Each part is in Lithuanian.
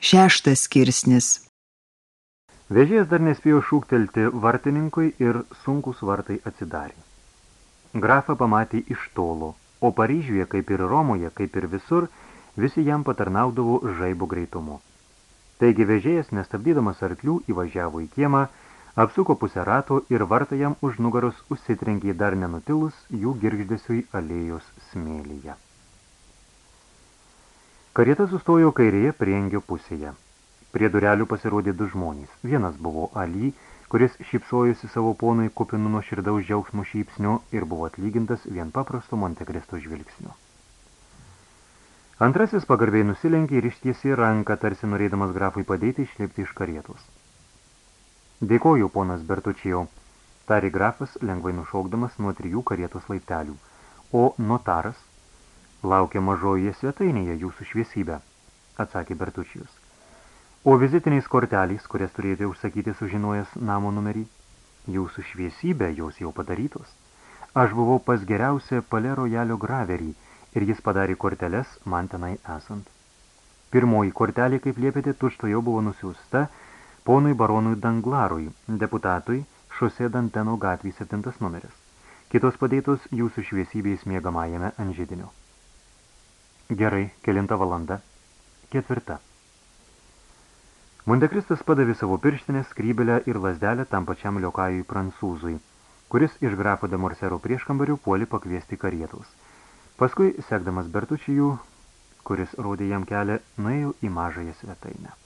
Šeštas skirsnis. Vežėjas dar nespėjo šūktelti vartininkui ir sunkus vartai atsidarė. Grafą pamatė iš tolo, o Paryžiuje, kaip ir Romoje, kaip ir visur, visi jam patarnaudavo žaibų greitumu. Taigi vežėjas, nestabdydamas arklių, įvažiavo į kiemą, apsuko pusę rato ir vartai jam už nugaros užsitrenkė dar nenutilus jų girgždesiui alėjos smėlyje. Karieta sustojo kairėje priengio pusėje. Prie durelių pasirodė du žmonės. Vienas buvo Ali, kuris šypsojusi savo ponui kupinu nuo širdaus džiaugsmų šypsniu ir buvo atlygintas vien paprasto Montekristo žvilgsniu. Antrasis pagarbiai nusilenkė ir ištiesi ranką, tarsi norėdamas grafui padėti išlipti iš karietos. Dėkoju, ponas Bertučijau, tari grafas, lengvai nušaukdamas nuo trijų karietos laiptelių, o notaras, Laukia mažoje svetainėje jūsų šviesybę, atsakė Bertučijus. O vizitiniais korteliais, kurias turėjote užsakyti sužinojęs namo numerį, jūsų šviesybė jos jau padarytos. Aš buvau pas geriausią palė rojalio graverį ir jis padarė korteles man tenai esant. Pirmoji kortelė, kaip liepėte, tučto jau buvo nusiusta ponui baronui Danglarui, deputatui, šosė Danteno gatvį 7 numeris. Kitos padėtos jūsų šviesybės mėgamajame ant žydinio. Gerai, kelinta valanda. Ketvirta. Montekristas padavė savo pirštinę, skrybelę ir lasdelę tam pačiam liokajui prancūzui, kuris iš grafo de Morsero prieškambarių puoli pakviesti karietos. Paskui, sekdamas Bertučijų, kuris rodė jam kelią, nuėjo į mažąją svetainę.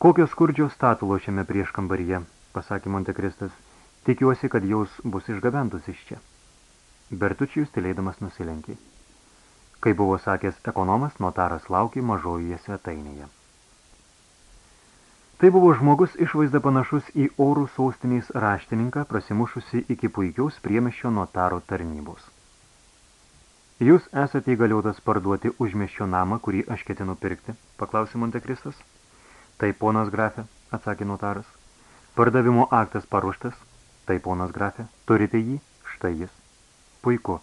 Kokios skurdžios statulo šiame prieškambaryje, pasakė Montekristas, tikiuosi, kad jaus bus išgabentus iš čia. Bertučijus tylėdamas nusilenkė. Kai buvo sakęs ekonomas, notaras laukė mažojoje svetainėje. Tai buvo žmogus išvaizda panašus į orų sostinės raštininką, prasimušusi iki puikiaus priemeščio notaro tarnybos. Jūs esate įgaliotas parduoti užmieščio namą, kurį aš ketinu pirkti, paklausė Montekristas. Tai ponas grafė, atsakė notaras. Pardavimo aktas paruoštas, tai ponas grafė, turite jį, štai jis. Puiku.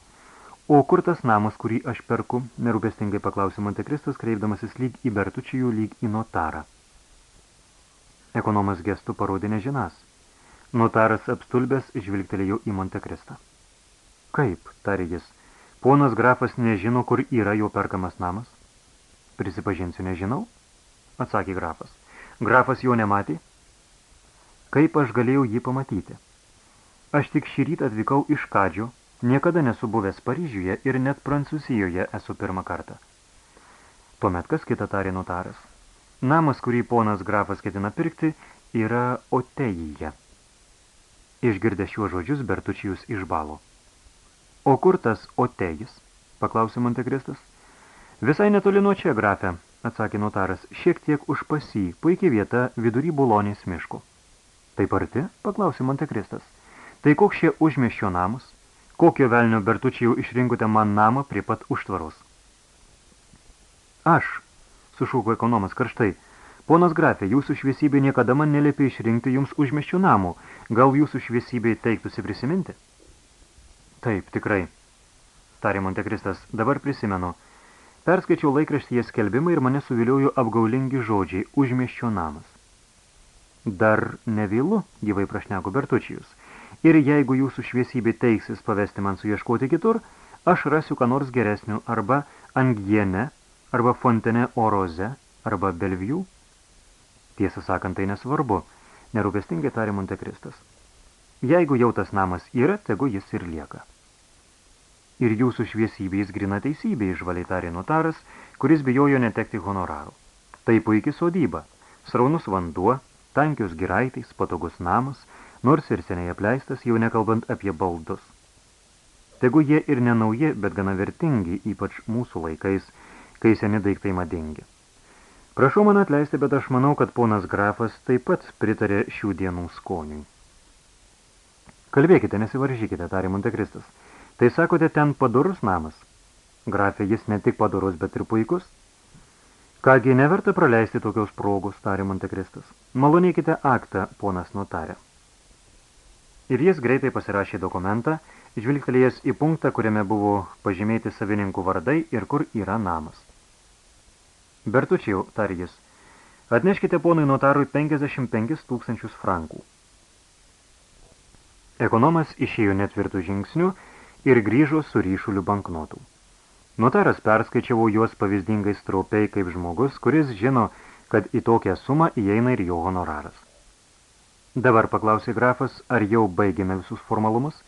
O kur tas namas, kurį aš perku, nerūpestingai paklausė Montekristas, kreipdamasis lyg į Bertučijų, lyg į notarą. Ekonomas gestų parodė nežinas. Notaras apstulbęs žvilgtelėjo į Montekristą. Kaip, tarė jis, ponas grafas nežino, kur yra jo perkamas namas? Prisipažinsiu, nežinau, atsakė grafas. Grafas jo nematė? Kaip aš galėjau jį pamatyti? Aš tik šį rytą atvykau iš Kadžio, Niekada nesu buvęs Paryžiuje ir net Prancūzijoje esu pirmą kartą. Tuomet kas kita tarė notaras. Namas, kurį ponas grafas ketina pirkti, yra Otejyje. Išgirdė šiuo žodžius, Bertučijus išbalo. O kur tas Otejis? paklausė Montekristas. Visai netoli nuo čia, grafė, atsakė notaras, šiek tiek už pasį, puikiai vieta vidury Bulonės miško. Taip arti? paklausė Montekristas. Tai koks šie užmieščio namus? Kokio velnio Bertučiai jau išrinkote man namą prie pat užtvaros? Aš, sušūko ekonomas karštai, ponas grafė, jūsų šviesybė niekada man neliepė išrinkti jums užmeščių namų, gal jūsų šviesybė teiktųsi prisiminti? Taip, tikrai, tarė Montekristas, dabar prisimenu. Perskaičiau laikraštyje skelbimą ir mane suviliojo apgaulingi žodžiai užmieščio namas. Dar nevėlu, gyvai prašneko Bertučijus – ir jeigu jūsų šviesybė teiksis pavesti man suieškoti kitur, aš rasiu ką nors geresnių arba Angiene, arba Fontene Oroze, arba Belvių. Tiesą sakant, tai nesvarbu, nerūpestingai tarė Montekristas. Jeigu jau tas namas yra, tegu jis ir lieka. Ir jūsų šviesybės grina teisybė, išvaliai tarė notaras, kuris bijojo netekti honorarų. Tai puikiai sodyba, sraunus vanduo, tankius giraitais, patogus namas – nors ir seniai apleistas, jau nekalbant apie baldus. Tegu jie ir nenauji, bet gana vertingi, ypač mūsų laikais, kai seni daiktai madingi. Prašau man atleisti, bet aš manau, kad ponas grafas taip pat pritarė šių dienų skoniui. Kalbėkite, nesivaržykite, tarė Montekristas. Tai sakote, ten padorus namas? Grafė jis ne tik padorus, bet ir puikus? Kągi, neverta praleisti tokios progos, tarė Montekristas. Malonėkite aktą, ponas notarė. Ir jis greitai pasirašė dokumentą, žvilgtelėjęs į punktą, kuriame buvo pažymėti savininkų vardai ir kur yra namas. Bertučiau, tarė jis, atneškite ponui notarui 55 tūkstančius frankų. Ekonomas išėjo netvirtų žingsnių ir grįžo su ryšuliu banknotų. Notaras perskaičiavo juos pavyzdingai straupiai kaip žmogus, kuris žino, kad į tokią sumą įeina ir jo honoraras. Dabar paklausė grafas, ar jau baigėme visus formalumus?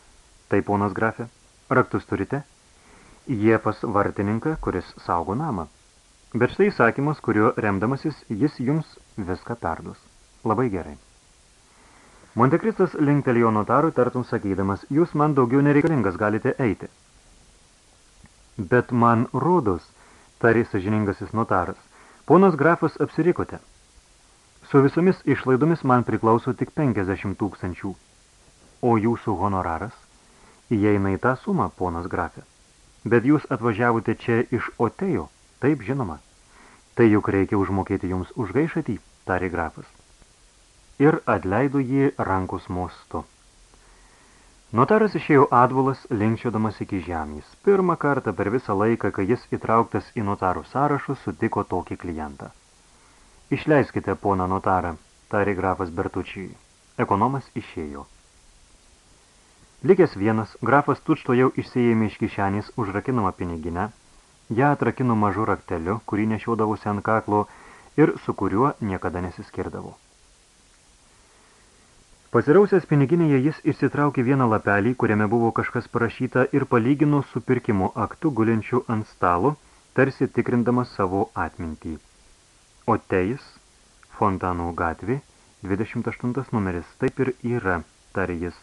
Tai ponas grafė, raktus turite? Jie pas vartininką, kuris saugo namą. Bet štai įsakymas, kuriuo remdamasis jis jums viską perduos. Labai gerai. Montekristas linktelėjo notarui, tartum sakydamas, jūs man daugiau nereikalingas galite eiti. Bet man rodos, tarė sažiningasis notaras, ponas grafas apsirikote. Su visomis išlaidomis man priklauso tik 50 tūkstančių, o jūsų honoraras įeina į tą sumą, ponas grafė. Bet jūs atvažiavote čia iš Otejo, taip žinoma. Tai juk reikia užmokėti jums už gaišatį, tarė grafas. Ir atleido jį rankos mostu. Notaras išėjo atbulas, linkčiodamas iki žemės. Pirmą kartą per visą laiką, kai jis įtrauktas į notarų sąrašus, sutiko tokį klientą. Išleiskite, pona notarą, tarė grafas Bertučiui. Ekonomas išėjo. Likęs vienas, grafas tučto jau išsijėmė iš kišenės užrakinamą piniginę, ją atrakino mažu rakteliu, kurį nešiodavosi ant kaklo ir su kuriuo niekada nesiskirdavo. Pasirausęs piniginėje jis išsitraukė vieną lapelį, kuriame buvo kažkas parašyta ir palygino su pirkimo aktu gulinčiu ant stalo, tarsi tikrindamas savo atmintį. O teis, Fontanų gatvė, 28 numeris, taip ir yra, tarė jis.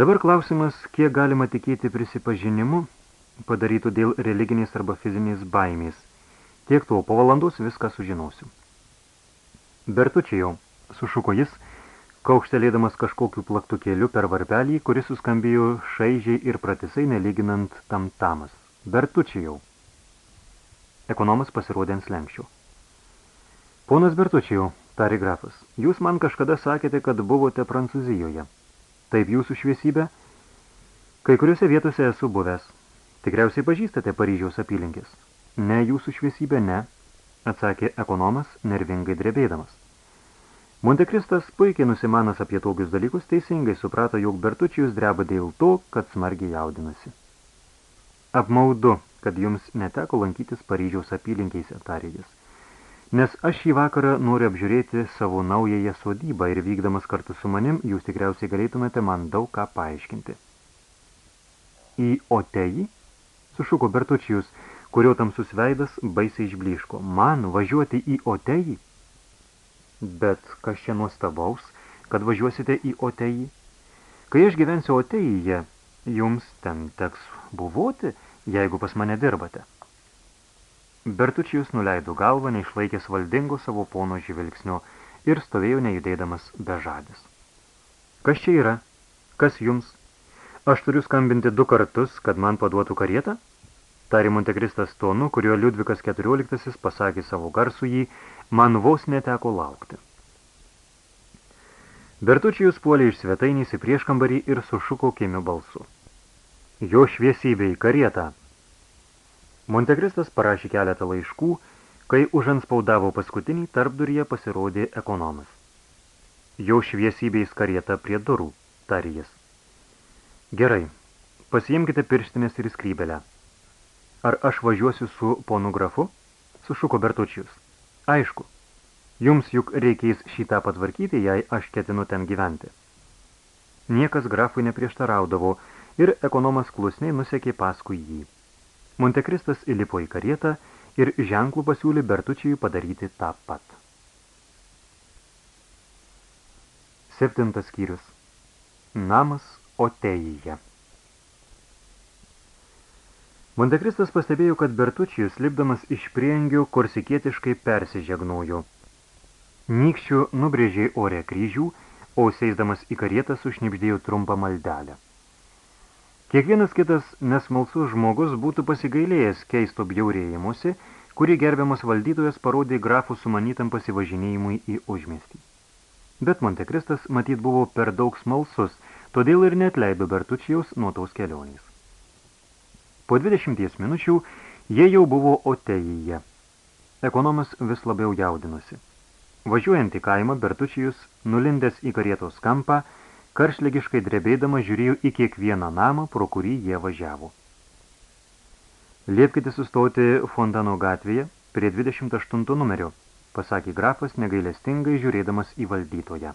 Dabar klausimas, kiek galima tikėti prisipažinimu, padarytų dėl religinės arba fizinės baimės. Tiek to, po valandos viską sužinosiu. Bertučiai jau, sušuko jis, kaukštelėdamas kažkokiu plaktukėliu per varpelį, kuris suskambėjo šaižiai ir pratisai nelyginant tam tamas. Bertučijau. Ekonomas pasirodė ant slenkščių. Ponas Bertučijau, tari grafas, jūs man kažkada sakėte, kad buvote Prancūzijoje. Taip jūsų šviesybė? Kai kuriuose vietose esu buvęs. Tikriausiai pažįstate Paryžiaus apylinkės. Ne jūsų šviesybė, ne, atsakė ekonomas, nervingai drebėdamas. Montekristas, puikiai nusimanas apie tokius dalykus, teisingai suprato, jog Bertučijus dreba dėl to, kad smargiai jaudinasi. Apmaudu, kad jums neteko lankytis Paryžiaus apylinkiais, tarė jis. Nes aš šį vakarą noriu apžiūrėti savo naująją sodybą ir vykdamas kartu su manim, jūs tikriausiai galėtumėte man daug ką paaiškinti. Į Oteji? Sušuko Bertučijus, kurio tamsus veidas baisiai išbliško. Man važiuoti į Oteji? Bet kas čia nuostabaus, kad važiuosite į Oteį? Kai aš gyvensiu Otejyje, jums ten teks buvoti, jeigu pas mane dirbate. Bertučijus nuleido galvą, neišlaikęs valdingo savo pono žvilgsnio ir stovėjo nejudėdamas bežadis. Kas čia yra? Kas jums? Aš turiu skambinti du kartus, kad man paduotų karietą? Tari Montekristas tonu, kuriuo Liudvikas XIV pasakė savo garsų jį man vos neteko laukti. Bertučijus puolė iš svetainės į prieškambarį ir sušuko kimiu balsu. Jo šviesybė į karietą. Montekristas parašė keletą laiškų, kai užanspaudavo paskutinį tarpduryje pasirodė ekonomas. Jo šviesybė į karietą prie durų, tarė jis. Gerai, pasiimkite pirštinės ir skrybelę. Ar aš važiuosiu su ponu grafu? Sušuko Bertučijus. Aišku, jums juk reikės šitą patvarkyti, jei aš ketinu ten gyventi. Niekas grafui neprieštaraudavo ir ekonomas klusniai nusekė paskui jį. Montekristas įlipo į karietą ir ženklų pasiūlė Bertučiui padaryti tą pat. Septintas skyrius. Namas Otejyje. Montekristas pastebėjo, kad Bertučijus, lipdamas iš priengių, korsikietiškai persižegnojo. Nykščių nubrėžė ore kryžių, o seisdamas į karietą sušnipždėjo trumpą maldelę. Kiekvienas kitas nesmalsus žmogus būtų pasigailėjęs keisto bjaurėjimuose, kurį gerbiamas valdytojas parodė grafų sumanytam pasivažinėjimui į užmiestį. Bet Montekristas matyt buvo per daug smalsus, todėl ir netleido Bertučijaus nuo tos kelionės. Po 20 minučių jie jau buvo Otejyje. ekonomas vis labiau jaudinosi. Važiuojant į kaimą, Bertučijus, nulindęs į karietos kampą, karšlegiškai drebėdama žiūrėjo į kiekvieną namą, pro kurį jie važiavo. Liepkite sustoti Fontano gatvėje prie 28 numerio, pasakė grafas negailestingai žiūrėdamas į valdytoją.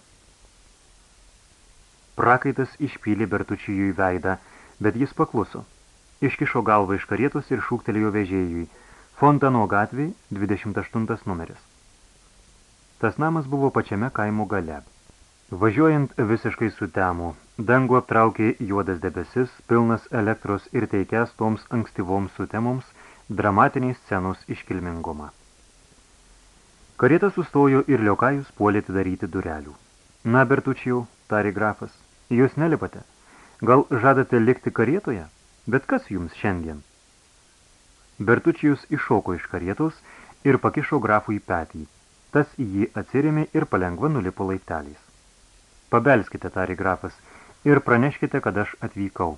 Prakaitas išpylė Bertučijui veidą, bet jis pakluso. Iškišo galvą iš karietos ir šūktelėjo vežėjui. Fontano gatvė, 28 numeris. Tas namas buvo pačiame kaimo gale. Važiuojant visiškai sutemu, dangų aptraukė juodas debesis, pilnas elektros ir teikęs toms ankstyvoms sutemoms dramatiniai scenos iškilmingumą. Karieta sustojo ir liokajus puolė atidaryti durelių. Na, Bertučiau, tarė grafas, jūs nelipate. Gal žadate likti karietoje? Bet kas jums šiandien? Bertučijus iššoko iš karietos ir pakišo grafui petį. Tas jį atsirėmė ir palengva nulipo laipteliais. Pabelskite, tarė grafas, ir praneškite, kad aš atvykau.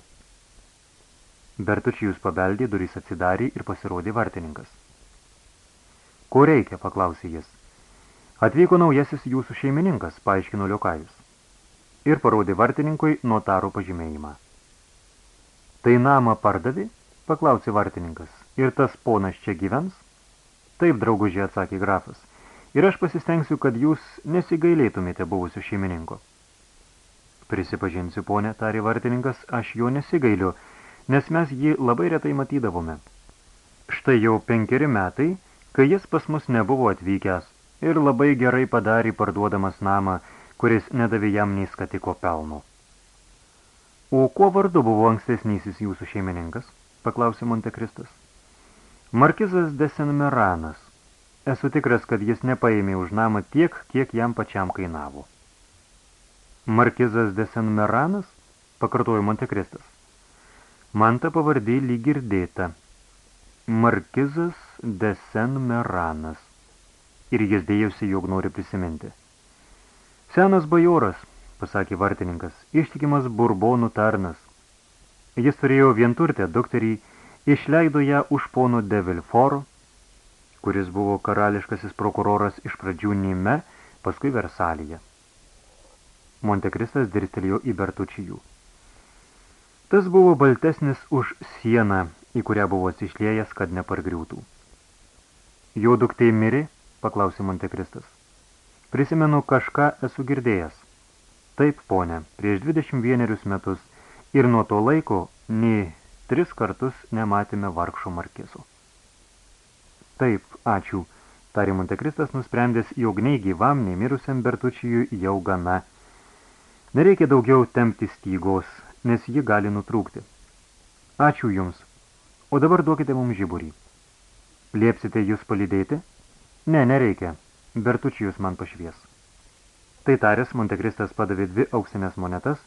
Bertučijus pabeldė, durys atsidarė ir pasirodė vartininkas. Ko reikia, paklausė jis. Atvyko naujasis jūsų šeimininkas, paaiškino Liokajus ir parodė vartininkui notaro pažymėjimą. Tai namą pardavė? paklausė vartininkas. Ir tas ponas čia gyvens? Taip, draugužė, atsakė grafas. Ir aš pasistengsiu, kad jūs nesigailėtumėte buvusio šeimininko. Prisipažinsiu, ponė, tarė vartininkas, aš jo nesigailiu, nes mes jį labai retai matydavome. Štai jau penkeri metai, kai jis pas mus nebuvo atvykęs ir labai gerai padarė parduodamas namą, kuris nedavė jam nei skatiko pelno. O kuo vardu buvo ankstesnysis jūsų šeimininkas? paklausė Montekristas. Markizas de Senmeranas. Esu tikras, kad jis nepaėmė už namą tiek, kiek jam pačiam kainavo. Markizas de Senmeranas? pakartojo Montekristas. Man ta pavardė lyg girdėta. Markizas de Senmeranas. Ir jis dėjosi, jog nori prisiminti. Senas bajoras, pasakė vartininkas, ištikimas burbonų tarnas. Jis turėjo vienturtę dukterį, išleido ją už pono de Vilforo, kuris buvo karališkasis prokuroras iš pradžių Nime, paskui Versalyje. Montekristas dirstelėjo į Bertučijų. Tas buvo baltesnis už sieną, į kurią buvo atsišlėjęs, kad nepargriūtų. Jo duktė mirė, paklausė Montekristas. Prisimenu, kažką esu girdėjęs. Taip, ponė, prieš 21 metus ir nuo to laiko nei tris kartus nematėme vargšo markėso. Taip, ačiū, tarė Montekristas nusprendęs, jog nei gyvam, nei mirusiam Bertučijui jau gana. Nereikia daugiau tempti stygos, nes ji gali nutrūkti. Ačiū jums. O dabar duokite mums žiburį. Liepsite jūs palydėti? Ne, nereikia. Bertučijus man pašvies. Tai tarės, Montekristas padavė dvi auksinės monetas,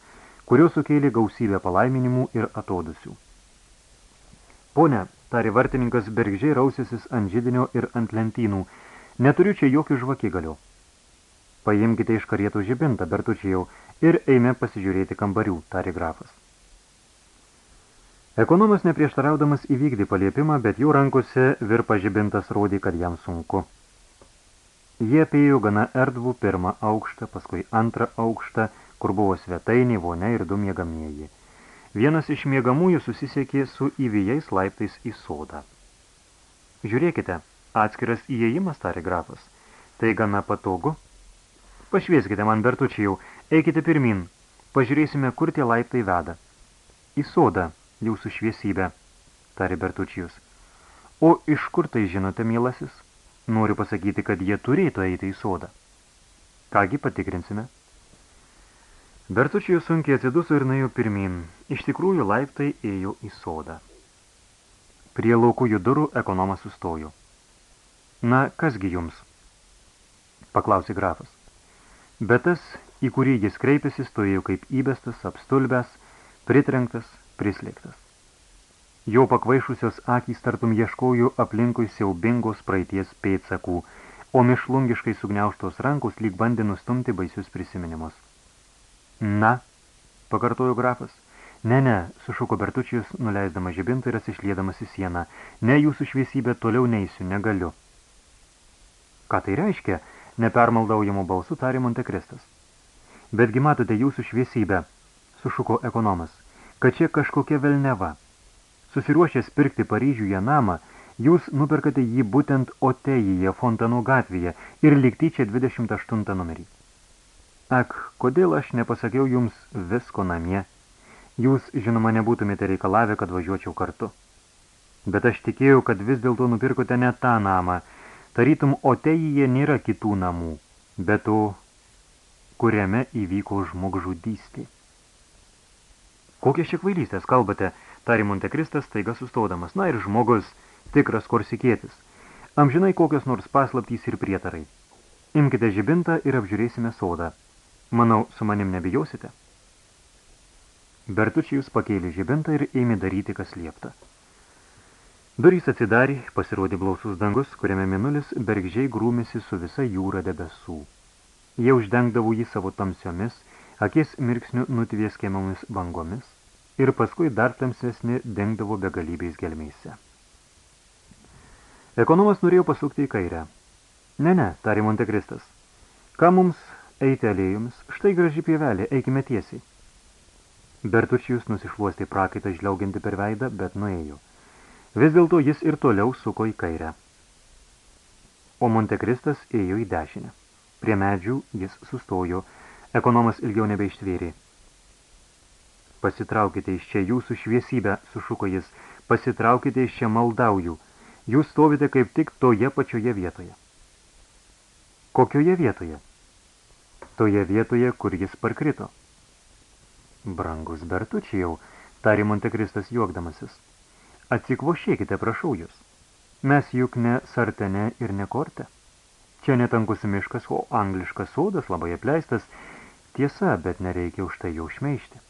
kurios sukėlė gausybę palaiminimų ir atodusių. Pone, tarė vartininkas bergžiai rausiasis ant žydinio ir ant lentynų, neturiu čia jokių žvakigalio. Paimkite iš karietų žibintą, Bertučijau, ir eime pasižiūrėti kambarių, tarė grafas. Ekonomas neprieštaraudamas įvykdė paliepimą, bet jų rankose virpa žibintas rodė, kad jam sunku. Jie apėjo gana erdvų pirmą aukštą, paskui antrą aukštą, kur buvo svetainė, vonia ir du miegamieji. Vienas iš miegamųjų susisiekė su įvijais laiptais į sodą. Žiūrėkite, atskiras įėjimas, tarė grafas. Tai gana patogu. Pašvieskite man, Bertučiau, eikite pirmin. Pažiūrėsime, kur tie laiptai veda. Į sodą, jūsų šviesybę, tarė Bertučijus. O iš kur tai žinote, mielasis? Noriu pasakyti, kad jie turėtų eiti į sodą. Kągi patikrinsime. Bertučijų sunkiai atsiduso ir nuėjo pirmin. Iš tikrųjų laiptai ėjo į sodą. Prie laukųjų durų ekonomas sustojo. Na, kasgi jums? Paklausė grafas. Bet tas, į kurį jis kreipėsi, stovėjo kaip įbestas, apstulbęs, pritrenktas, prislėgtas. Jo pakvaišusios akys tartum ieškojo aplinkui siaubingos praeities pėdsakų, o mišlungiškai sugniauštos rankos lyg bandė nustumti baisius prisiminimus. Na, pakartojo grafas. Ne, ne, sušuko Bertučius, nuleisdama žibintą ir atsišliedamas į sieną. Ne, jūsų šviesybė toliau neįsiu, negaliu. Ką tai reiškia? Nepermaldaujamų balsų tarė Montekristas. Betgi matote jūsų šviesybę, sušuko ekonomas, kad čia kažkokia velneva. Susiruošęs pirkti Paryžiuje namą, jūs nuperkate jį būtent Otejyje, Fontanų gatvėje ir liktyčia 28 numerį. Ak, kodėl aš nepasakiau jums visko namie? Jūs, žinoma, nebūtumėte reikalavę, kad važiuočiau kartu. Bet aš tikėjau, kad vis dėlto nupirkote ne tą namą. Tarytum, Otejyje nėra kitų namų. Bet to kuriame įvyko žmogžudystė. Kokias čia kvailystės kalbate, tari Montekristas taiga sustodamas. Na ir žmogus, tikras korsikėtis. Amžinai kokios nors paslaptys ir prietarai. Imkite žibintą ir apžiūrėsime sodą. Manau, su manim nebijosite? Bertučius pakėlė žibintą ir ėmė daryti, kas liepta. Durys atsidarė, pasirodė blausus dangus, kuriame minulis bergžiai grūmėsi su visa jūra debesų. Jie uždengdavo jį savo tamsiomis, akis mirksnių nutvieskiamomis bangomis ir paskui dar tamsesni dengdavo begalybės gelmeise. Ekonomas norėjo pasukti į kairę. Ne, ne, tarė Montekristas. Ką mums eiti alėjomis? Štai graži pievelė, eikime tiesiai. Bertučijus nusišluostė prakaitą žliaugianti per veidą, bet nuėjo. Vis dėlto jis ir toliau suko į kairę. O Montekristas ėjo į dešinę. Prie medžių jis sustojo, ekonomas ilgiau nebeištvėrė. Pasitraukite iš čia jūsų šviesybę, sušuko jis, pasitraukite iš čia maldauju, jūs stovite kaip tik toje pačioje vietoje. Kokioje vietoje? Toje vietoje, kur jis parkrito. Brangus Bertučiau, tarė Montekristas juokdamasis. Atsikvošėkite, prašau jūs. Mes juk ne sartene ir ne korte. Čia netankus miškas, o angliškas sodas labai apleistas. Tiesa, bet nereikia už tai jau šmeišti.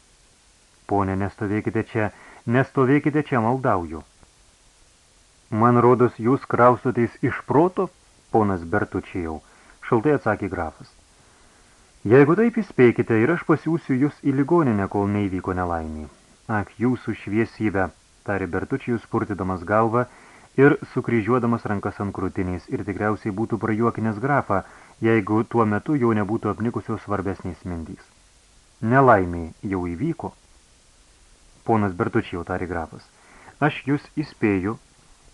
Pone, nestovėkite čia, nestovėkite čia, maldauju. Man rodos, jūs kraustotės iš proto, ponas Bertučijau, šaltai atsakė grafas. Jeigu taip įspėkite ir aš pasiūsiu jūs į ligoninę, kol neįvyko nelaimį. Ak, jūsų šviesybę, tarė Bertučijus, purtydamas galvą, ir sukryžiuodamas rankas ant krūtinės ir tikriausiai būtų prajuokinęs grafą, jeigu tuo metu jau nebūtų apnikusios svarbesnės mintys. Nelaimiai jau įvyko. Ponas Bertučiau, tari grafas, aš jūs įspėju,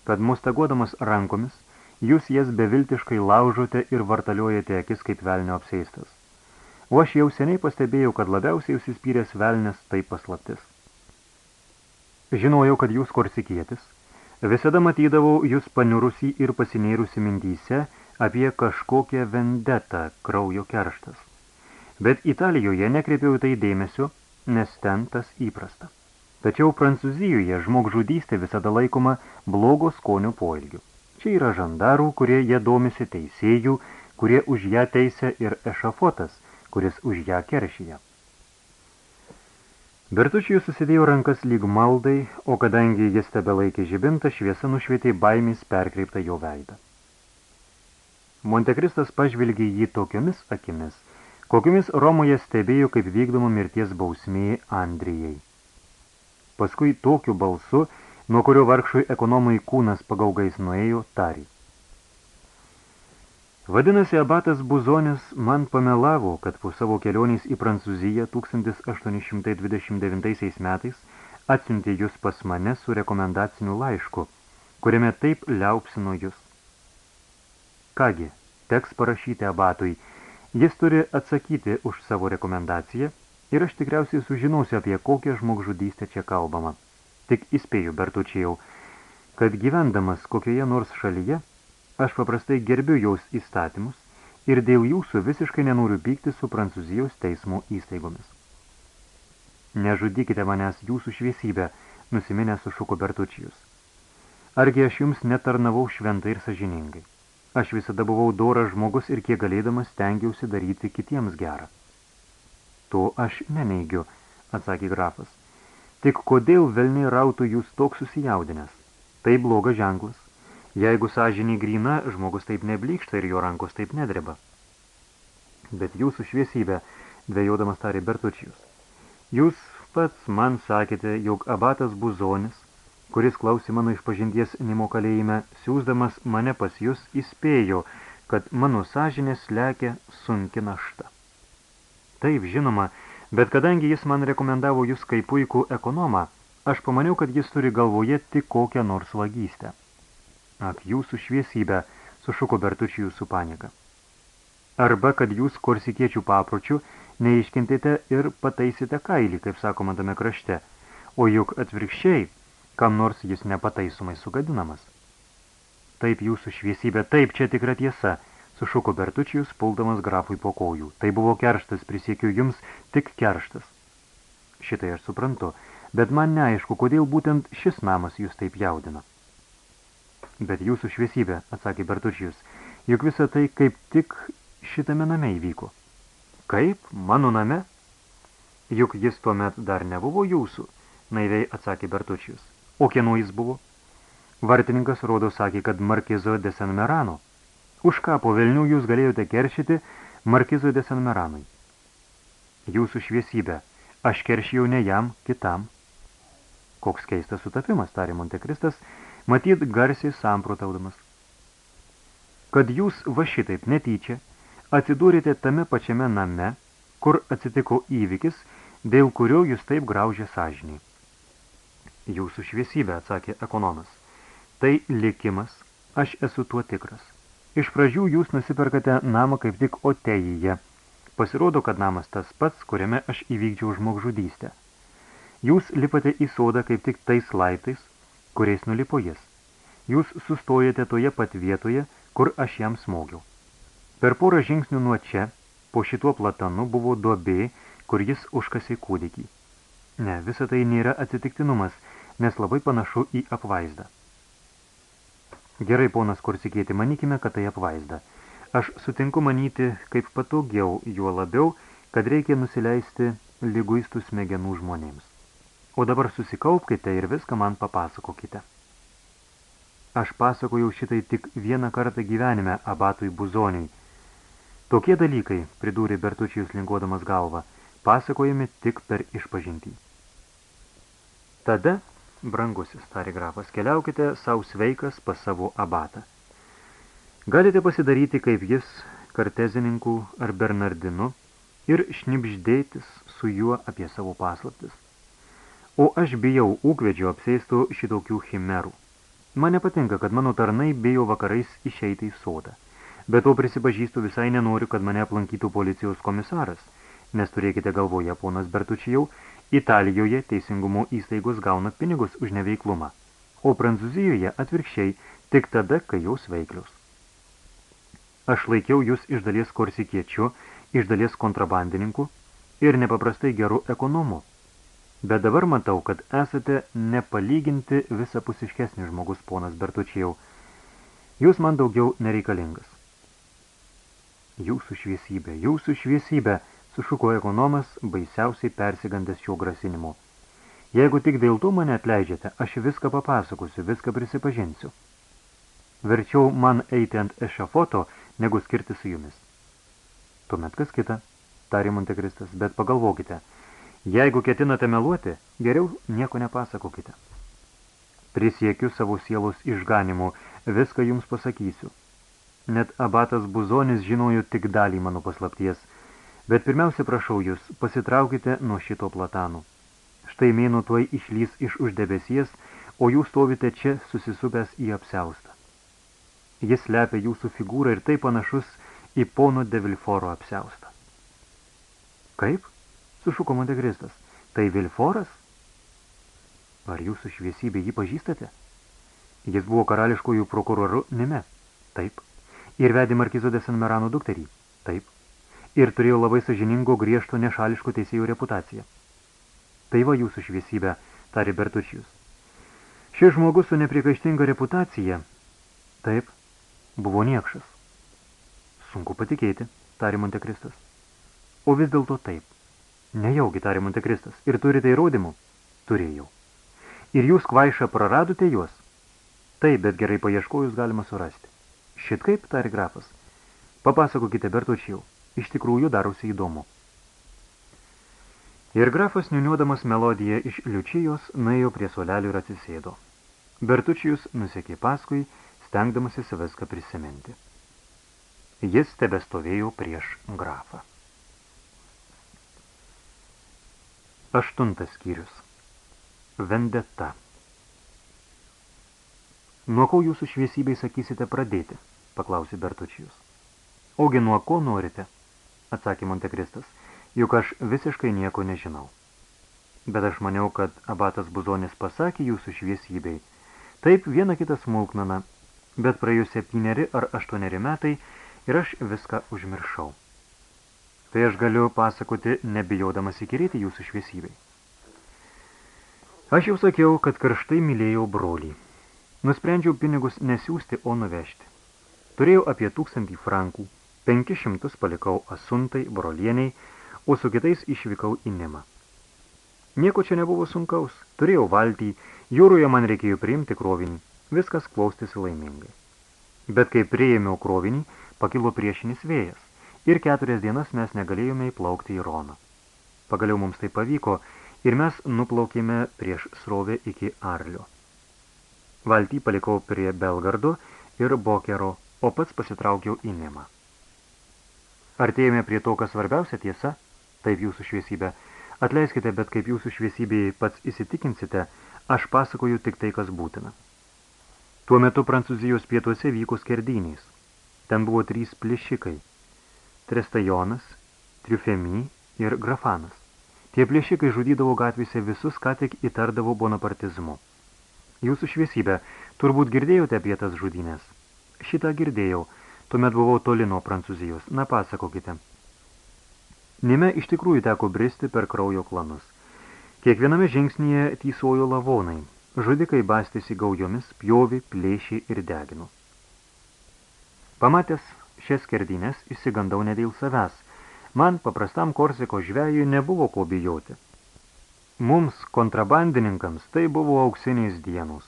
kad mustaguodamas rankomis, jūs jas beviltiškai laužote ir vartaliojate akis kaip velnio apseistas. O aš jau seniai pastebėjau, kad labiausiai užsispyręs velnės tai paslaptis. Žinojau, kad jūs korsikietis, Visada matydavau jūs paniurusį ir pasinėrusi mintyse apie kažkokią vendetą, kraujo kerštas. Bet Italijoje nekreipiau tai dėmesio, nes ten tas įprasta. Tačiau Prancūzijoje žmogžudystė visada laikoma blogo skonio poelgiu. Čia yra žandarų, kurie jie domisi teisėjų, kurie už ją teisė ir ešafotas, kuris už ją keršyje. Bertučius susidėjo rankas lyg maldai, o kadangi jis tebe laikė žibintą, šviesa nušvietė baimės perkreiptą jo veidą. Montekristas pažvilgė jį tokiomis akimis, kokiomis Romoje stebėjo kaip vykdoma mirties bausmė Andrijai. Paskui tokiu balsu, nuo kurio vargšui ekonomai kūnas pagaugais nuėjo, tarė. Vadinasi, abatas Buzonis man pamelavo, kad po savo kelionės į Prancūziją 1829 metais atsiuntė jūs pas mane su rekomendaciniu laišku, kuriame taip liaupsino jūs. Kągi, teks parašyti abatui, jis turi atsakyti už savo rekomendaciją ir aš tikriausiai sužinosiu, apie kokią žmogžudystę čia kalbama. Tik įspėju, Bertučiau, kad gyvendamas kokioje nors šalyje – Aš paprastai gerbiu jaus įstatymus ir dėl jūsų visiškai nenoriu pykti su Prancūzijos teismo įstaigomis. Nežudykite manęs jūsų šviesybę, nusiminę su šuko Bertučijus. Argi aš jums netarnavau šventai ir sažiningai. Aš visada buvau doras žmogus ir kiek galėdamas stengiausi daryti kitiems gerą. To aš neneigiu, atsakė grafas. Tik kodėl velniai rautų jūs toks susijaudinęs? Tai blogas ženklas. Jeigu sąžinį grįna, žmogus taip neblykšta ir jo rankos taip nedreba. Bet jūsų šviesybė, dvėjodamas tarė Bertučijus. Jūs pats man sakėte, jog abatas Buzonis, kuris klausė mano išpažinties Nimo kalėjime, siūsdamas mane pas jūs, įspėjo, kad mano sąžinės lekia sunki našta. Taip, žinoma, bet kadangi jis man rekomendavo jūs kaip puikų ekonomą, aš pamaniau, kad jis turi galvoje tik kokią nors vagystę. Ak, jūsų šviesybę, sušuko Bertučių jūsų panika. Arba, kad jūs korsikiečių papročių neiškintėte ir pataisite kailį, kaip sakoma tame krašte, o juk atvirkščiai, kam nors jis nepataisomai sugadinamas. Taip jūsų šviesybė, taip čia tikra tiesa, sušuko Bertučijus, puldamas grafui po kojų. Tai buvo kerštas, prisiekiu jums, tik kerštas. Šitai aš suprantu, bet man neaišku, kodėl būtent šis namas jūs taip jaudina. Bet jūsų šviesybė, atsakė Bertučijus, juk visa tai kaip tik šitame name įvyko. Kaip? Mano name? Juk jis tuomet dar nebuvo jūsų, naiviai atsakė Bertučijus. O kieno jis buvo? Vartininkas rodo sakė, kad Markizo de San Merano. Už ką po Vilnių jūs galėjote keršyti Markizo de San Meranui? Jūsų šviesybė, aš keršijau ne jam, kitam. Koks keistas sutapimas, tarė Montekristas, matyt garsiai samprotaudamas. Kad jūs va šitaip netyčia atsidūrėte tame pačiame name, kur atsitiko įvykis, dėl kurio jūs taip graužė sąžiniai. Jūsų šviesybė, atsakė ekonomas. Tai likimas, aš esu tuo tikras. Iš pradžių jūs nusiperkate namą kaip tik Otejyje. Pasirodo, kad namas tas pats, kuriame aš įvykdžiau žmogžudystę. Jūs lipate į sodą kaip tik tais laiptais, kuriais nulipo jis. Jūs sustojate toje pat vietoje, kur aš jam smogiau. Per porą žingsnių nuo čia, po šituo platanu, buvo duobė, kur jis užkasė kūdikį. Ne, visa tai nėra atsitiktinumas, nes labai panašu į apvaizdą. Gerai, ponas Korsikėti, manykime, kad tai apvaizda. Aš sutinku manyti, kaip patogiau, juo labiau, kad reikia nusileisti lyguistų smegenų žmonėms. O dabar susikaupkite ir viską man papasakokite. Aš pasakojau šitai tik vieną kartą gyvenime abatui Buzoniui. Tokie dalykai, pridūrė Bertučijus linkuodamas galvą, pasakojami tik per išpažintį. Tada, brangusis, tarė grafas, keliaukite savo sveikas pas savo abatą. Galite pasidaryti kaip jis, kartezininkų ar bernardinu, ir šnipždėtis su juo apie savo paslaptis. O aš bijau ūkvedžio apsėstų šitokių chimerų. Man nepatinka, kad mano tarnai bijo vakarais išeiti į sodą. Bet to prisipažįstu visai nenoriu, kad mane aplankytų policijos komisaras, nes turėkite galvoje, ponas Bertučijau, Italijoje teisingumo įstaigos gauna pinigus už neveiklumą, o Prancūzijoje atvirkščiai tik tada, kai jos veiklius. Aš laikiau jūs iš dalies korsikiečiu, iš dalies kontrabandininku ir nepaprastai gerų ekonomų Bet dabar matau, kad esate nepalyginti visapusiškesnis žmogus, ponas Bertučijau. Jūs man daugiau nereikalingas. Jūsų šviesybė, jūsų šviesybė, sušuko ekonomas, baisiausiai persigandęs šio grasinimu. Jeigu tik dėl to mane atleidžiate, aš viską papasakosiu, viską prisipažinsiu. Verčiau man eiti ant ešafoto, negu skirti su jumis. Tuomet kas kita, tarė Montekristas, bet pagalvokite – Jeigu ketinate meluoti, geriau nieko nepasakokite. Prisiekiu savo sielos išganimu, viską jums pasakysiu. Net abatas Buzonis žinojo tik dalį mano paslapties, bet pirmiausia prašau jūs, pasitraukite nuo šito platanų. Štai mėnų tuoj išlys iš uždebesies, o jūs stovite čia susisupęs į apsiaustą. Jis lepia jūsų figūrą ir tai panašus į pono de Vilforo apsiaustą. Kaip? Sušuko Montekristas. Tai Vilforas? Ar jūsų šviesybė jį pažįstate? Jis buvo karališkųjų prokuroru Nime. Taip. Ir vedė Markizo de San Merano dukterį. Taip. Ir turėjo labai sažiningo griežto nešališko teisėjų reputaciją. Tai va jūsų šviesybė, tarė Bertučius. Šis žmogus su neprikaištinga reputacija, taip, buvo niekšas. Sunku patikėti, tarė Montekristas. O vis dėlto taip. Nejaugi, tarė Montekristas. Ir turite įrodymų? Turėjau. Ir jūs kvaišą praradote juos? Taip, bet gerai paieškojus galima surasti. Šit kaip, tarė grafas. Papasakokite Bertučiau. Iš tikrųjų darosi įdomu. Ir grafas, niuniuodamas melodiją iš liučijos, nuėjo prie solelių ir atsisėdo. Bertučijus nusekė paskui, stengdamasis viską prisiminti. Jis tebestovėjo prieš grafą. Aštuntas skyrius. Vendeta. Nuo ko jūsų šviesybei sakysite pradėti? paklausė Bertučijus. Ogi nuo ko norite? atsakė Montekristas, juk aš visiškai nieko nežinau. Bet aš maniau, kad abatas Buzonis pasakė jūsų šviesybei. Taip, viena kita smulkmena, bet praėjus septyneri ar aštuoneri metai ir aš viską užmiršau. Tai aš galiu pasakoti, nebijodamas įkirėti jūsų šviesybei. Aš jau sakiau, kad karštai mylėjau brolį. Nusprendžiau pinigus nesiųsti, o nuvežti. Turėjau apie tūkstantį frankų, penkis šimtus palikau asuntai, brolieniai, o su kitais išvykau į Nimą. Nieko čia nebuvo sunkaus, turėjau valtį, jūroje man reikėjo priimti krovinį, viskas klaustėsi laimingai. Bet kai prieėmiau krovinį, pakilo priešinis vėjas ir keturias dienas mes negalėjome įplaukti į Roną. Pagaliau mums tai pavyko ir mes nuplaukėme prieš srovę iki Arlio. Valtį palikau prie Belgardo ir Bokero, o pats pasitraukiau į Nemą. Artėjome prie to, kas svarbiausia tiesa, taip jūsų šviesybė. Atleiskite, bet kaip jūsų šviesybėje pats įsitikinsite, aš pasakoju tik tai, kas būtina. Tuo metu Prancūzijos pietuose vyko skerdynės. Ten buvo trys plėšikai – Trestajonas, Triufemi ir Grafanas. Tie plėšikai žudydavo gatvėse visus, ką tik įtardavo bonapartizmu. Jūsų šviesybė, turbūt girdėjote apie tas žudynės. Šitą girdėjau, tuomet buvau toli nuo Prancūzijos. Na, pasakokite. Nime iš tikrųjų teko bristi per kraujo klanus. Kiekviename žingsnyje tysojo lavonai – Žudikai bastėsi gaujomis, pjovi, plėšį ir degino. Pamatęs šias skerdynės, išsigandau ne dėl savęs. Man, paprastam Korsiko žvejui, nebuvo ko bijoti. Mums, kontrabandininkams, tai buvo auksiniais dienos.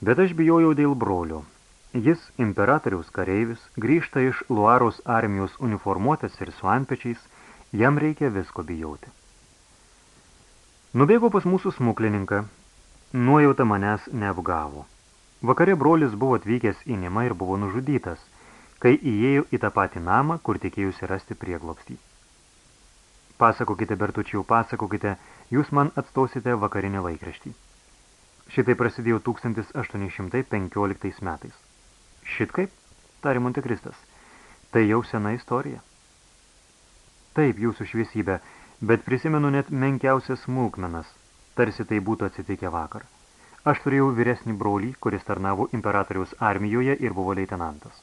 Bet aš bijojau dėl brolio. Jis, imperatoriaus kareivis, grįžta iš Luaros armijos uniformuotas ir su antpečiais, jam reikia visko bijoti. Nubėgo pas mūsų smuklininką, Nuojauta manęs neapgavo. Vakare brolis buvo atvykęs į Nimą ir buvo nužudytas, kai įėjo į tą patį namą, kur tikėjusi rasti prieglobstį. Pasakokite, Bertučiau, pasakokite, jūs man atstosite vakarinį laikraštį. Šitai prasidėjo 1815 metais. Šitkaip, tarė Montekristas, tai jau sena istorija. Taip, jūsų šviesybė, bet prisimenu net menkiausias smulkmenas – tarsi tai būtų atsitikę vakar. Aš turėjau vyresnį brolį, kuris tarnavo imperatoriaus armijoje ir buvo leitenantas.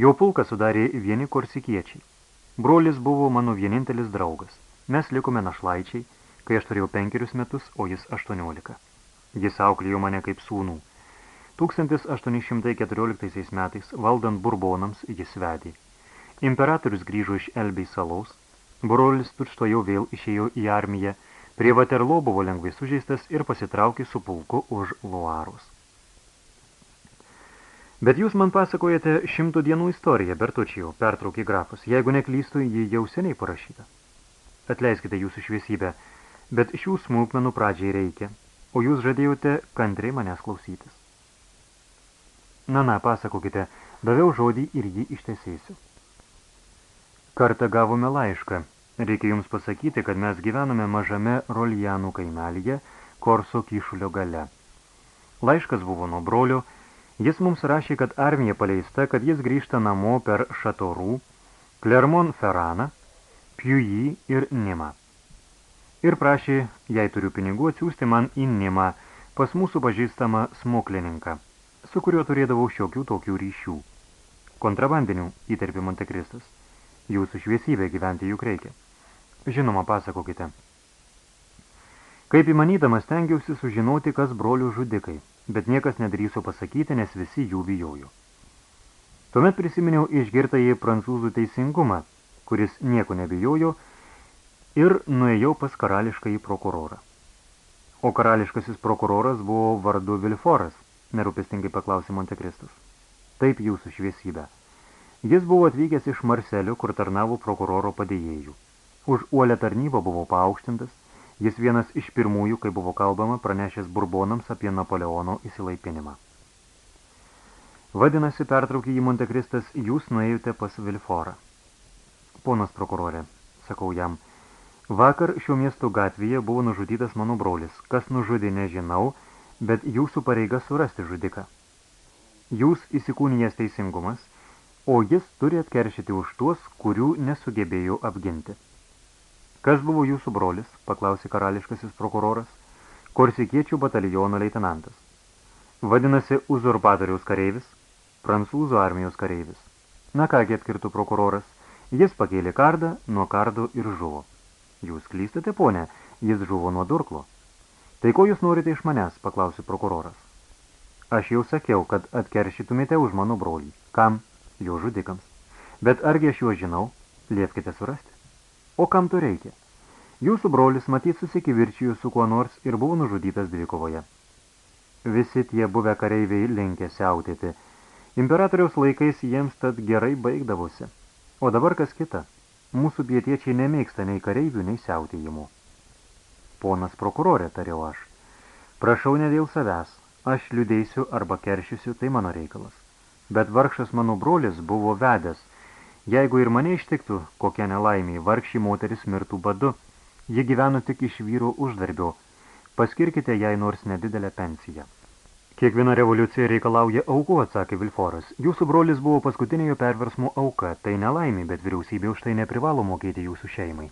Jo pulką sudarė vieni korsikiečiai. Brolis buvo mano vienintelis draugas. Mes likome našlaičiai, kai aš turėjau penkerius metus, o jis aštuoniolika. Jis auklėjo mane kaip sūnų. 1814 metais, valdant burbonams, jis vedė. Imperatorius grįžo iš Elbei salos, brolis tučto jau vėl išėjo į armiją, Prie Vaterlo buvo lengvai sužeistas ir pasitraukė su pulku už Luarus. Bet jūs man pasakojate šimtų dienų istoriją, Bertučijau, pertraukė grafas, jeigu neklystu, ji jau seniai parašyta. Atleiskite jūsų šviesybę, bet šių smulkmenų pradžiai reikia, o jūs žadėjote kantriai manęs klausytis. Na, na, pasakokite, daviau žodį ir jį ištesėsiu. Kartą gavome laišką, Reikia jums pasakyti, kad mes gyvename mažame Roljanų kaimelyje, Korso kyšulio gale. Laiškas buvo nuo brolio, jis mums rašė, kad armija paleista, kad jis grįžta namo per Šatorų, Klermon Feraną, Pjujį ir Nimą. Ir prašė, jei turiu pinigų, atsiųsti man į Nimą, pas mūsų pažįstamą smoklininką, su kuriuo turėdavau šiokių tokių ryšių. Kontrabandinių, įterpė Montekristas. Jūsų šviesybė gyventi juk reikia. Žinoma, pasakokite. Kaip įmanydamas stengiausi sužinoti, kas brolių žudikai, bet niekas nedrįso pasakyti, nes visi jų bijojo. Tuomet prisiminiau išgirtą į prancūzų teisingumą, kuris nieko nebijojo, ir nuėjau pas karališką į prokurorą. O karališkasis prokuroras buvo vardu Vilforas, nerūpestingai paklausė Montekristus. Taip jūsų šviesybė. Jis buvo atvykęs iš Marselio, kur tarnavo prokuroro padėjėjų. Už uolę tarnybą buvo paaukštintas, jis vienas iš pirmųjų, kai buvo kalbama, pranešęs burbonams apie Napoleono įsilaipinimą. Vadinasi, pertraukė jį Montekristas, jūs nuėjote pas Vilforą. Ponas prokurorė, sakau jam, vakar šio miesto gatvėje buvo nužudytas mano brolis. Kas nužudė, nežinau, bet jūsų pareiga surasti žudiką. Jūs įsikūnijęs teisingumas, o jis turi atkeršyti už tuos, kurių nesugebėjo apginti. Kas buvo jūsų brolis, paklausė karališkasis prokuroras, korsikiečių bataliono leitenantas. Vadinasi, uzurpatoriaus kareivis, prancūzų armijos kareivis. Na kągi atkirtų prokuroras, jis pakėlė kardą, nuo kardo ir žuvo. Jūs klystate, ponė, jis žuvo nuo durklo. Tai ko jūs norite iš manęs, paklausė prokuroras. Aš jau sakiau, kad atkeršytumėte už mano brolį. Kam? Jo žudikams. Bet argi aš juos žinau? Liepkite surasti. O kam to reikia? Jūsų brolis matyt susikivirčijo su kuo nors ir buvo nužudytas dvikovoje. Visi tie buvę kareiviai linkė siautėti. Imperatoriaus laikais jiems tad gerai baigdavosi. O dabar kas kita. Mūsų pietiečiai nemėgsta nei kareivių, nei siautėjimų. Ponas prokurorė, tariau aš. Prašau ne dėl savęs. Aš liūdėsiu arba keršysiu, tai mano reikalas. Bet vargšas mano brolis buvo vedęs. Jeigu ir mane ištiktų kokia nelaimė, vargšį moteris mirtų badu. Ji gyveno tik iš vyro uždarbio. Paskirkite jai nors nedidelę pensiją. Kiekviena revoliucija reikalauja aukų, atsakė Vilforas. Jūsų brolis buvo paskutinėjo perversmų auka, tai nelaimė, bet vyriausybė už tai neprivalo mokėti jūsų šeimai.